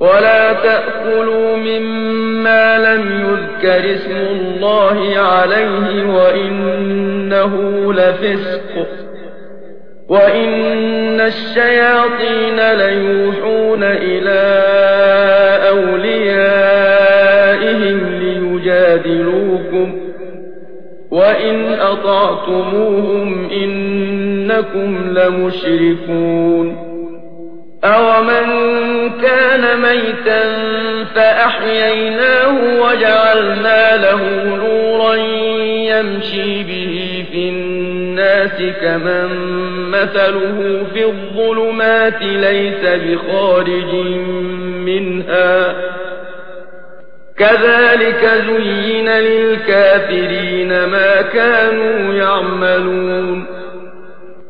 ولا تأكلوا مما لم يذكر اسم الله عليه وإنه لفسق وإن الشياطين ليوحون إلى أوليائهم ليجادلوكم وإن أطعتموهم إنكم لمشركون أَوَمَن كان ميتا فأحييناه وجعلنا له نورا يمشي به في الناس كمن مثله في الظلمات ليس بخارج منها. كذلك زين للكافرين ما كانوا يعملون.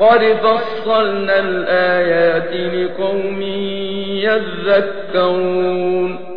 قد فصلنا الآيات لقوم يذكرون